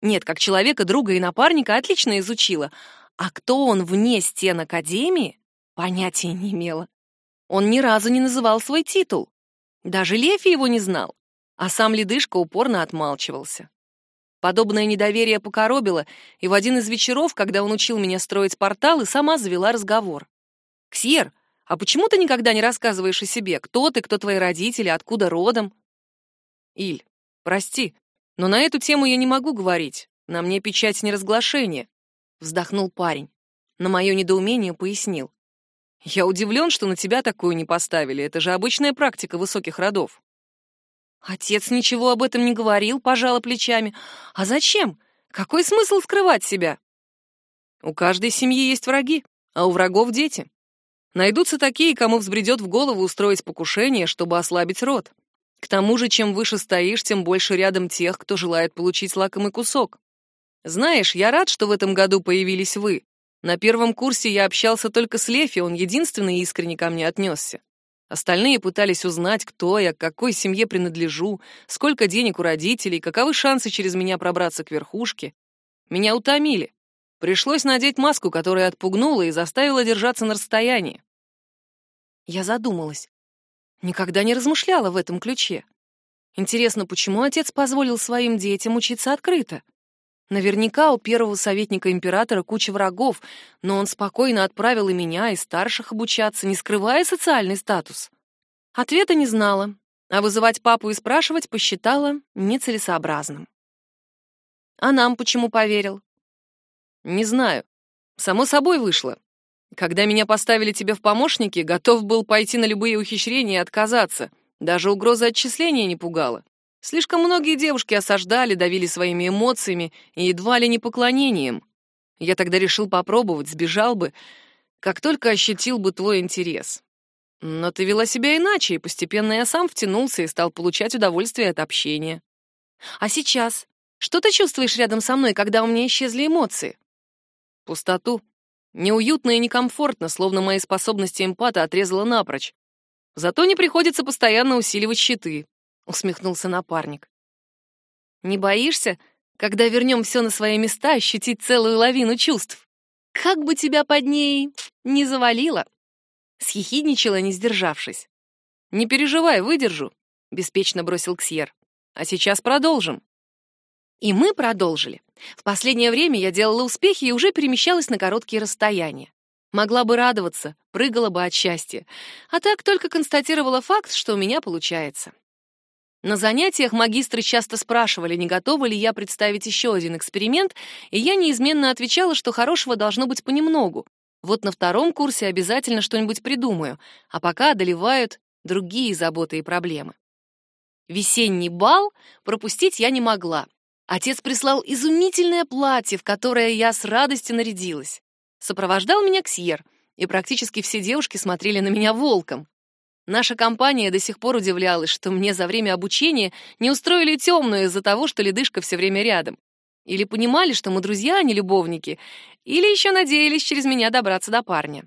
Нет, как человека, друга и напарника отлично изучила. А кто он вне стен Академии, понятия не имела. Он ни разу не называл свой титул. Даже Лефи его не знал, а сам Ледышка упорно отмалчивался. Подобное недоверие покоробило, и в один из вечеров, когда он учил меня строить порталы, сама завела разговор. «Ксьер, а почему ты никогда не рассказываешь о себе? Кто ты, кто твои родители, откуда родом?» «Иль, прости, но на эту тему я не могу говорить. На мне печать неразглашения», — вздохнул парень. На мое недоумение пояснил. «Я удивлен, что на тебя такую не поставили. Это же обычная практика высоких родов». Отец ничего об этом не говорил, пожала плечами. А зачем? Какой смысл скрывать себя? У каждой семьи есть враги, а у врагов дети. Найдутся такие, кому взбредет в голову устроить покушение, чтобы ослабить род. К тому же, чем выше стоишь, тем больше рядом тех, кто желает получить лакомый кусок. Знаешь, я рад, что в этом году появились вы. На первом курсе я общался только с Лефи, он единственный искренне ко мне отнесся. Остальные пытались узнать, кто я, к какой семье принадлежу, сколько денег у родителей, каковы шансы через меня пробраться к верхушке. Меня утомили. Пришлось надеть маску, которая отпугнула и заставила держаться на расстоянии. Я задумалась. Никогда не размышляла в этом ключе. Интересно, почему отец позволил своим детям учиться открыто? Наверняка у первого советника императора куча врагов, но он спокойно отправил и меня, и старших обучаться, не скрывая социальный статус. Ответа не знала, а вызывать папу и спрашивать посчитала нецелесообразным. А нам почему поверил? Не знаю. Само собой вышло. Когда меня поставили тебе в помощники, готов был пойти на любые ухищрения и отказаться. Даже угроза отчисления не пугала. Слишком многие девушки осаждали, давили своими эмоциями и едва ли не поклонением. Я тогда решил попробовать, сбежал бы, как только ощутил бы твой интерес. Но ты вела себя иначе, и постепенно я сам втянулся и стал получать удовольствие от общения. А сейчас? Что ты чувствуешь рядом со мной, когда у меня исчезли эмоции? Пустоту. Неуютно и некомфортно, словно мои способности эмпата отрезала напрочь. Зато не приходится постоянно усиливать щиты. — усмехнулся напарник. «Не боишься, когда вернем все на свои места, ощутить целую лавину чувств? Как бы тебя под ней не завалило!» Съехидничала, не сдержавшись. «Не переживай, выдержу», — беспечно бросил Ксьер. «А сейчас продолжим». И мы продолжили. В последнее время я делала успехи и уже перемещалась на короткие расстояния. Могла бы радоваться, прыгала бы от счастья. А так только констатировала факт, что у меня получается. На занятиях магистры часто спрашивали, не готова ли я представить еще один эксперимент, и я неизменно отвечала, что хорошего должно быть понемногу. Вот на втором курсе обязательно что-нибудь придумаю, а пока одолевают другие заботы и проблемы. Весенний бал пропустить я не могла. Отец прислал изумительное платье, в которое я с радостью нарядилась. Сопровождал меня Ксьер, и практически все девушки смотрели на меня волком. Наша компания до сих пор удивлялась, что мне за время обучения не устроили темную из-за того, что ледышка все время рядом. Или понимали, что мы друзья, а не любовники, или еще надеялись через меня добраться до парня.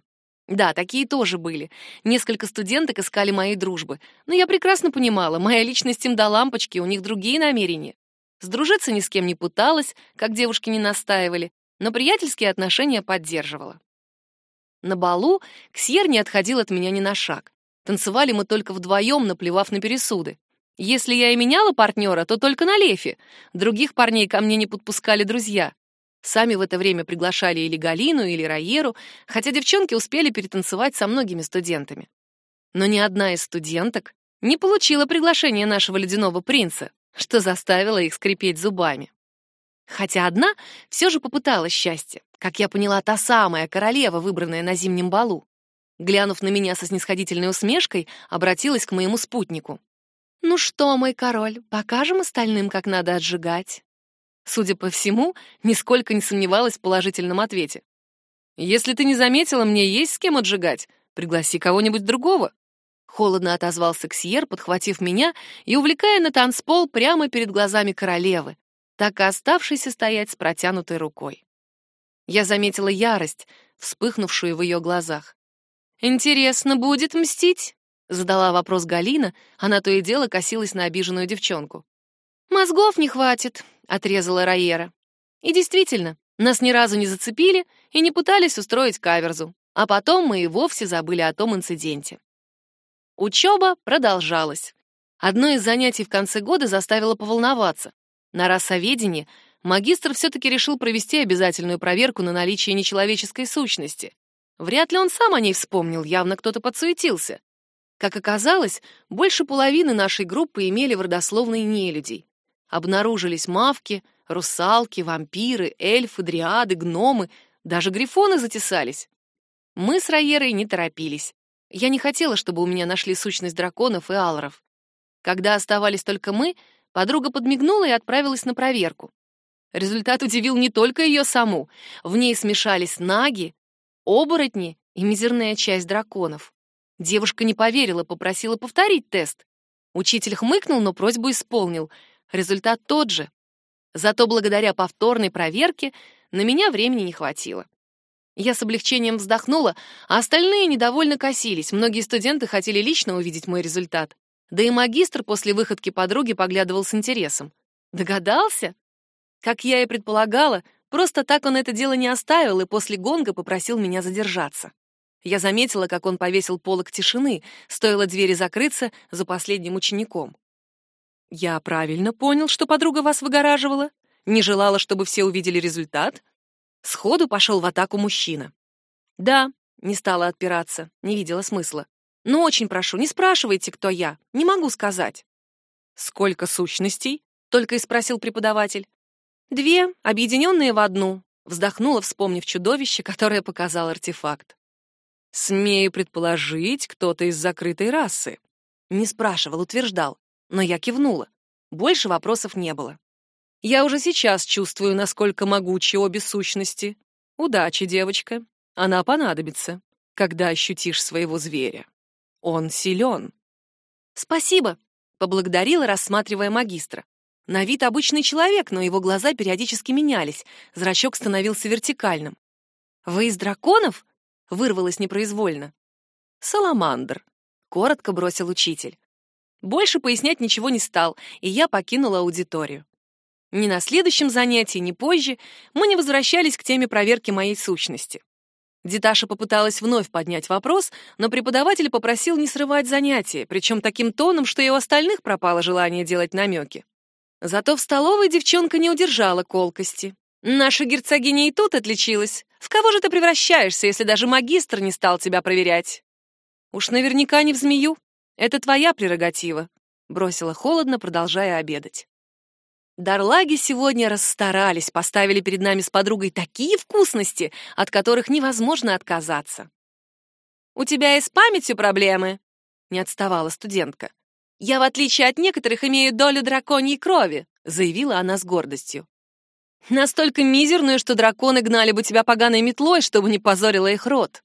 Да, такие тоже были. Несколько студенток искали моей дружбы. Но я прекрасно понимала, моя личность им до лампочки, у них другие намерения. Сдружиться ни с кем не пыталась, как девушки не настаивали, но приятельские отношения поддерживала. На балу Ксьер не отходил от меня ни на шаг. Танцевали мы только вдвоем, наплевав на пересуды. Если я и меняла партнера, то только на Лефе. Других парней ко мне не подпускали друзья. Сами в это время приглашали или Галину, или Раеру, хотя девчонки успели перетанцевать со многими студентами. Но ни одна из студенток не получила приглашение нашего ледяного принца, что заставило их скрипеть зубами. Хотя одна все же попыталась счастья, как я поняла, та самая королева, выбранная на зимнем балу. Глянув на меня со снисходительной усмешкой, обратилась к моему спутнику. «Ну что, мой король, покажем остальным, как надо отжигать?» Судя по всему, нисколько не сомневалась в положительном ответе. «Если ты не заметила, мне есть с кем отжигать. Пригласи кого-нибудь другого». Холодно отозвался Ксьер, подхватив меня и увлекая на танцпол прямо перед глазами королевы, так и оставшейся стоять с протянутой рукой. Я заметила ярость, вспыхнувшую в ее глазах. «Интересно, будет мстить?» — задала вопрос Галина, она то и дело косилась на обиженную девчонку. «Мозгов не хватит», — отрезала Раера. И действительно, нас ни разу не зацепили и не пытались устроить каверзу, а потом мы и вовсе забыли о том инциденте. Учеба продолжалась. Одно из занятий в конце года заставило поволноваться. На расоведении магистр все-таки решил провести обязательную проверку на наличие нечеловеческой сущности. Вряд ли он сам о ней вспомнил, явно кто-то подсуетился. Как оказалось, больше половины нашей группы имели в родословной нелюдей. Обнаружились мавки, русалки, вампиры, эльфы, дриады, гномы, даже грифоны затесались. Мы с Райерой не торопились. Я не хотела, чтобы у меня нашли сущность драконов и алров. Когда оставались только мы, подруга подмигнула и отправилась на проверку. Результат удивил не только ее саму. В ней смешались наги, оборотни и мизерная часть драконов. Девушка не поверила, попросила повторить тест. Учитель хмыкнул, но просьбу исполнил — Результат тот же. Зато благодаря повторной проверке на меня времени не хватило. Я с облегчением вздохнула, а остальные недовольно косились. Многие студенты хотели лично увидеть мой результат. Да и магистр после выходки подруги поглядывал с интересом. Догадался? Как я и предполагала, просто так он это дело не оставил и после гонга попросил меня задержаться. Я заметила, как он повесил полок тишины, стоило двери закрыться за последним учеником. Я правильно понял, что подруга вас выгораживала? Не желала, чтобы все увидели результат? Сходу пошел в атаку мужчина. Да, не стала отпираться, не видела смысла. Но очень прошу, не спрашивайте, кто я. Не могу сказать. Сколько сущностей? Только и спросил преподаватель. Две, объединенные в одну. Вздохнула, вспомнив чудовище, которое показал артефакт. Смею предположить, кто-то из закрытой расы. Не спрашивал, утверждал но я кивнула. Больше вопросов не было. Я уже сейчас чувствую, насколько могучи обе сущности. Удачи, девочка. Она понадобится, когда ощутишь своего зверя. Он силен. Спасибо, поблагодарила, рассматривая магистра. На вид обычный человек, но его глаза периодически менялись, зрачок становился вертикальным. «Вы из драконов?» — вырвалось непроизвольно. «Саламандр», — коротко бросил учитель. Больше пояснять ничего не стал, и я покинула аудиторию. Ни на следующем занятии, ни позже мы не возвращались к теме проверки моей сущности. Диташа попыталась вновь поднять вопрос, но преподаватель попросил не срывать занятия, причем таким тоном, что и у остальных пропало желание делать намеки. Зато в столовой девчонка не удержала колкости. «Наша герцогиня и тут отличилась. В кого же ты превращаешься, если даже магистр не стал тебя проверять?» «Уж наверняка не в змею», это твоя прерогатива, бросила холодно, продолжая обедать. Дарлаги сегодня расстарались, поставили перед нами с подругой такие вкусности, от которых невозможно отказаться. У тебя и с памятью проблемы, не отставала студентка. Я, в отличие от некоторых, имею долю драконьей крови, заявила она с гордостью. Настолько мизерную, что драконы гнали бы тебя поганой метлой, чтобы не позорила их рот.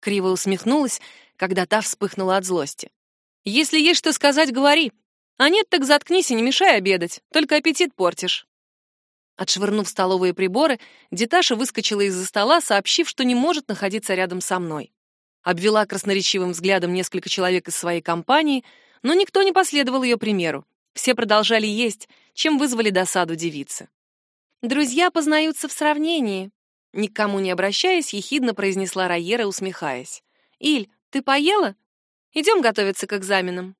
Криво усмехнулась, когда та вспыхнула от злости. Если есть что сказать, говори. А нет, так заткнись и не мешай обедать, только аппетит портишь. Отшвырнув столовые приборы, Деташа выскочила из-за стола, сообщив, что не может находиться рядом со мной. Обвела красноречивым взглядом несколько человек из своей компании, но никто не последовал ее примеру. Все продолжали есть, чем вызвали досаду девицы. «Друзья познаются в сравнении», — никому не обращаясь, ехидно произнесла Райера, усмехаясь. «Иль, ты поела? Идем готовиться к экзаменам».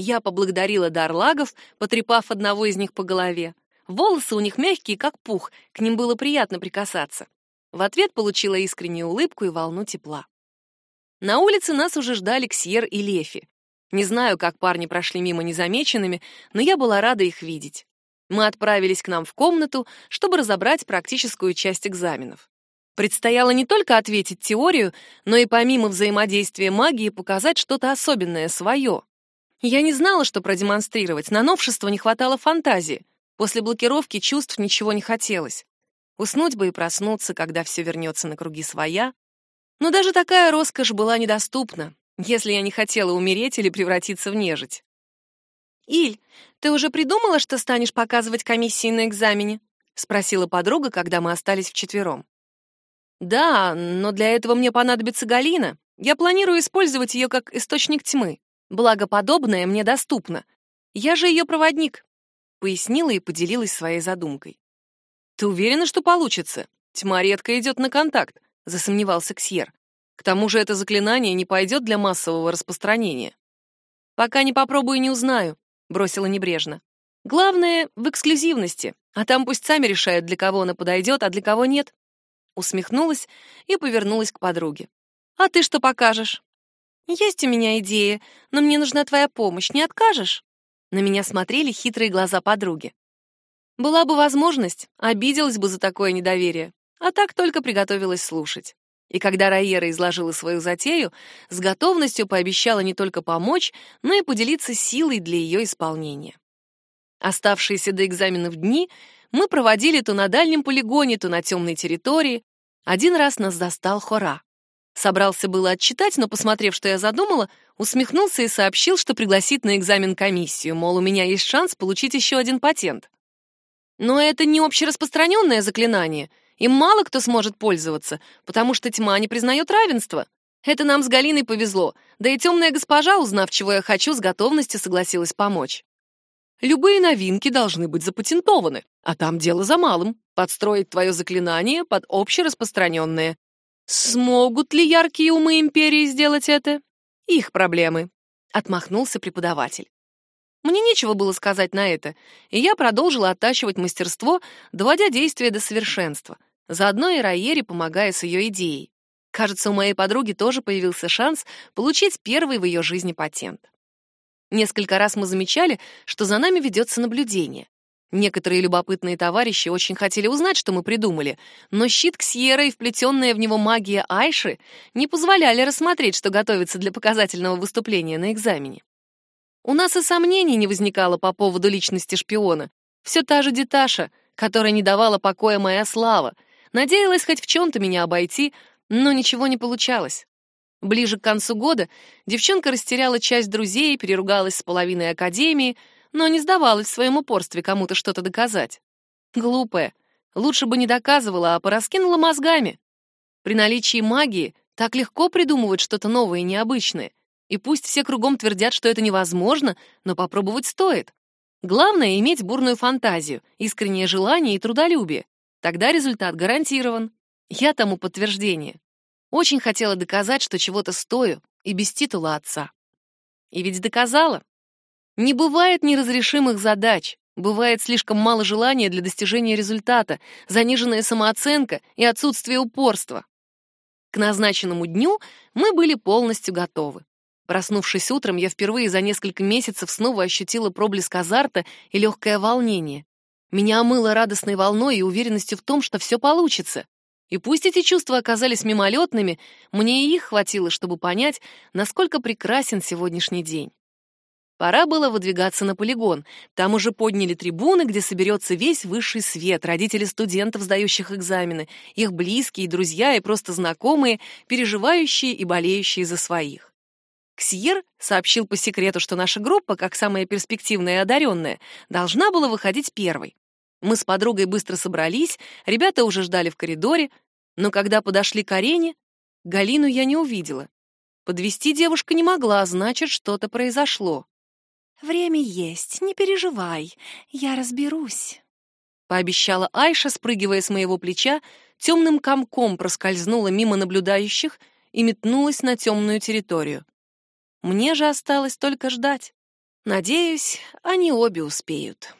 Я поблагодарила Дарлагов, потрепав одного из них по голове. Волосы у них мягкие, как пух, к ним было приятно прикасаться. В ответ получила искреннюю улыбку и волну тепла. На улице нас уже ждали Ксьер и Лефи. Не знаю, как парни прошли мимо незамеченными, но я была рада их видеть. Мы отправились к нам в комнату, чтобы разобрать практическую часть экзаменов. Предстояло не только ответить теорию, но и помимо взаимодействия магии показать что-то особенное, свое. Я не знала, что продемонстрировать, на новшество не хватало фантазии. После блокировки чувств ничего не хотелось. Уснуть бы и проснуться, когда все вернется на круги своя. Но даже такая роскошь была недоступна, если я не хотела умереть или превратиться в нежить. «Иль, ты уже придумала, что станешь показывать комиссии на экзамене?» — спросила подруга, когда мы остались вчетвером. «Да, но для этого мне понадобится Галина. Я планирую использовать ее как источник тьмы. Благо, подобное мне доступно. Я же ее проводник пояснила и поделилась своей задумкой. «Ты уверена, что получится? Тьма редко идет на контакт», — засомневался Ксьер. «К тому же это заклинание не пойдет для массового распространения». «Пока не попробую, не узнаю», — бросила небрежно. «Главное — в эксклюзивности, а там пусть сами решают, для кого она подойдет, а для кого нет». Усмехнулась и повернулась к подруге. «А ты что покажешь?» «Есть у меня идея, но мне нужна твоя помощь, не откажешь?» На меня смотрели хитрые глаза подруги. Была бы возможность, обиделась бы за такое недоверие, а так только приготовилась слушать. И когда Райера изложила свою затею, с готовностью пообещала не только помочь, но и поделиться силой для ее исполнения. Оставшиеся до экзаменов дни мы проводили то на дальнем полигоне, то на темной территории. Один раз нас застал Хора. Собрался было отчитать, но, посмотрев, что я задумала, усмехнулся и сообщил, что пригласит на экзамен комиссию, мол, у меня есть шанс получить еще один патент. Но это не общераспространенное заклинание, им мало кто сможет пользоваться, потому что тьма не признает равенства. Это нам с Галиной повезло, да и темная госпожа, узнав, чего я хочу, с готовностью согласилась помочь. Любые новинки должны быть запатентованы, а там дело за малым — подстроить твое заклинание под общераспространенное, Смогут ли яркие умы империи сделать это? Их проблемы, отмахнулся преподаватель. Мне нечего было сказать на это, и я продолжила оттачивать мастерство, доводя действие до совершенства, заодно и Райере помогая с ее идеей. Кажется, у моей подруги тоже появился шанс получить первый в ее жизни патент. Несколько раз мы замечали, что за нами ведется наблюдение. Некоторые любопытные товарищи очень хотели узнать, что мы придумали, но щит Ксьера и вплетенная в него магия Айши не позволяли рассмотреть, что готовится для показательного выступления на экзамене. У нас и сомнений не возникало по поводу личности шпиона. Все та же Деташа, которая не давала покоя моя слава, надеялась хоть в чем-то меня обойти, но ничего не получалось. Ближе к концу года девчонка растеряла часть друзей, переругалась с половиной академии — но не сдавалась в своем упорстве кому-то что-то доказать. Глупая. Лучше бы не доказывала, а пораскинула мозгами. При наличии магии так легко придумывать что-то новое и необычное. И пусть все кругом твердят, что это невозможно, но попробовать стоит. Главное — иметь бурную фантазию, искреннее желание и трудолюбие. Тогда результат гарантирован. Я тому подтверждение. Очень хотела доказать, что чего-то стою, и без титула отца. И ведь доказала. Не бывает неразрешимых задач, бывает слишком мало желания для достижения результата, заниженная самооценка и отсутствие упорства. К назначенному дню мы были полностью готовы. Проснувшись утром, я впервые за несколько месяцев снова ощутила проблеск азарта и легкое волнение. Меня омыло радостной волной и уверенностью в том, что все получится. И пусть эти чувства оказались мимолетными, мне и их хватило, чтобы понять, насколько прекрасен сегодняшний день. Пора было выдвигаться на полигон. Там уже подняли трибуны, где соберется весь высший свет, родители студентов, сдающих экзамены, их близкие, друзья и просто знакомые, переживающие и болеющие за своих. Ксьер сообщил по секрету, что наша группа, как самая перспективная и одаренная, должна была выходить первой. Мы с подругой быстро собрались, ребята уже ждали в коридоре, но когда подошли к арене, Галину я не увидела. Подвести девушка не могла, значит, что-то произошло. «Время есть, не переживай, я разберусь», — пообещала Айша, спрыгивая с моего плеча, темным комком проскользнула мимо наблюдающих и метнулась на темную территорию. Мне же осталось только ждать. Надеюсь, они обе успеют.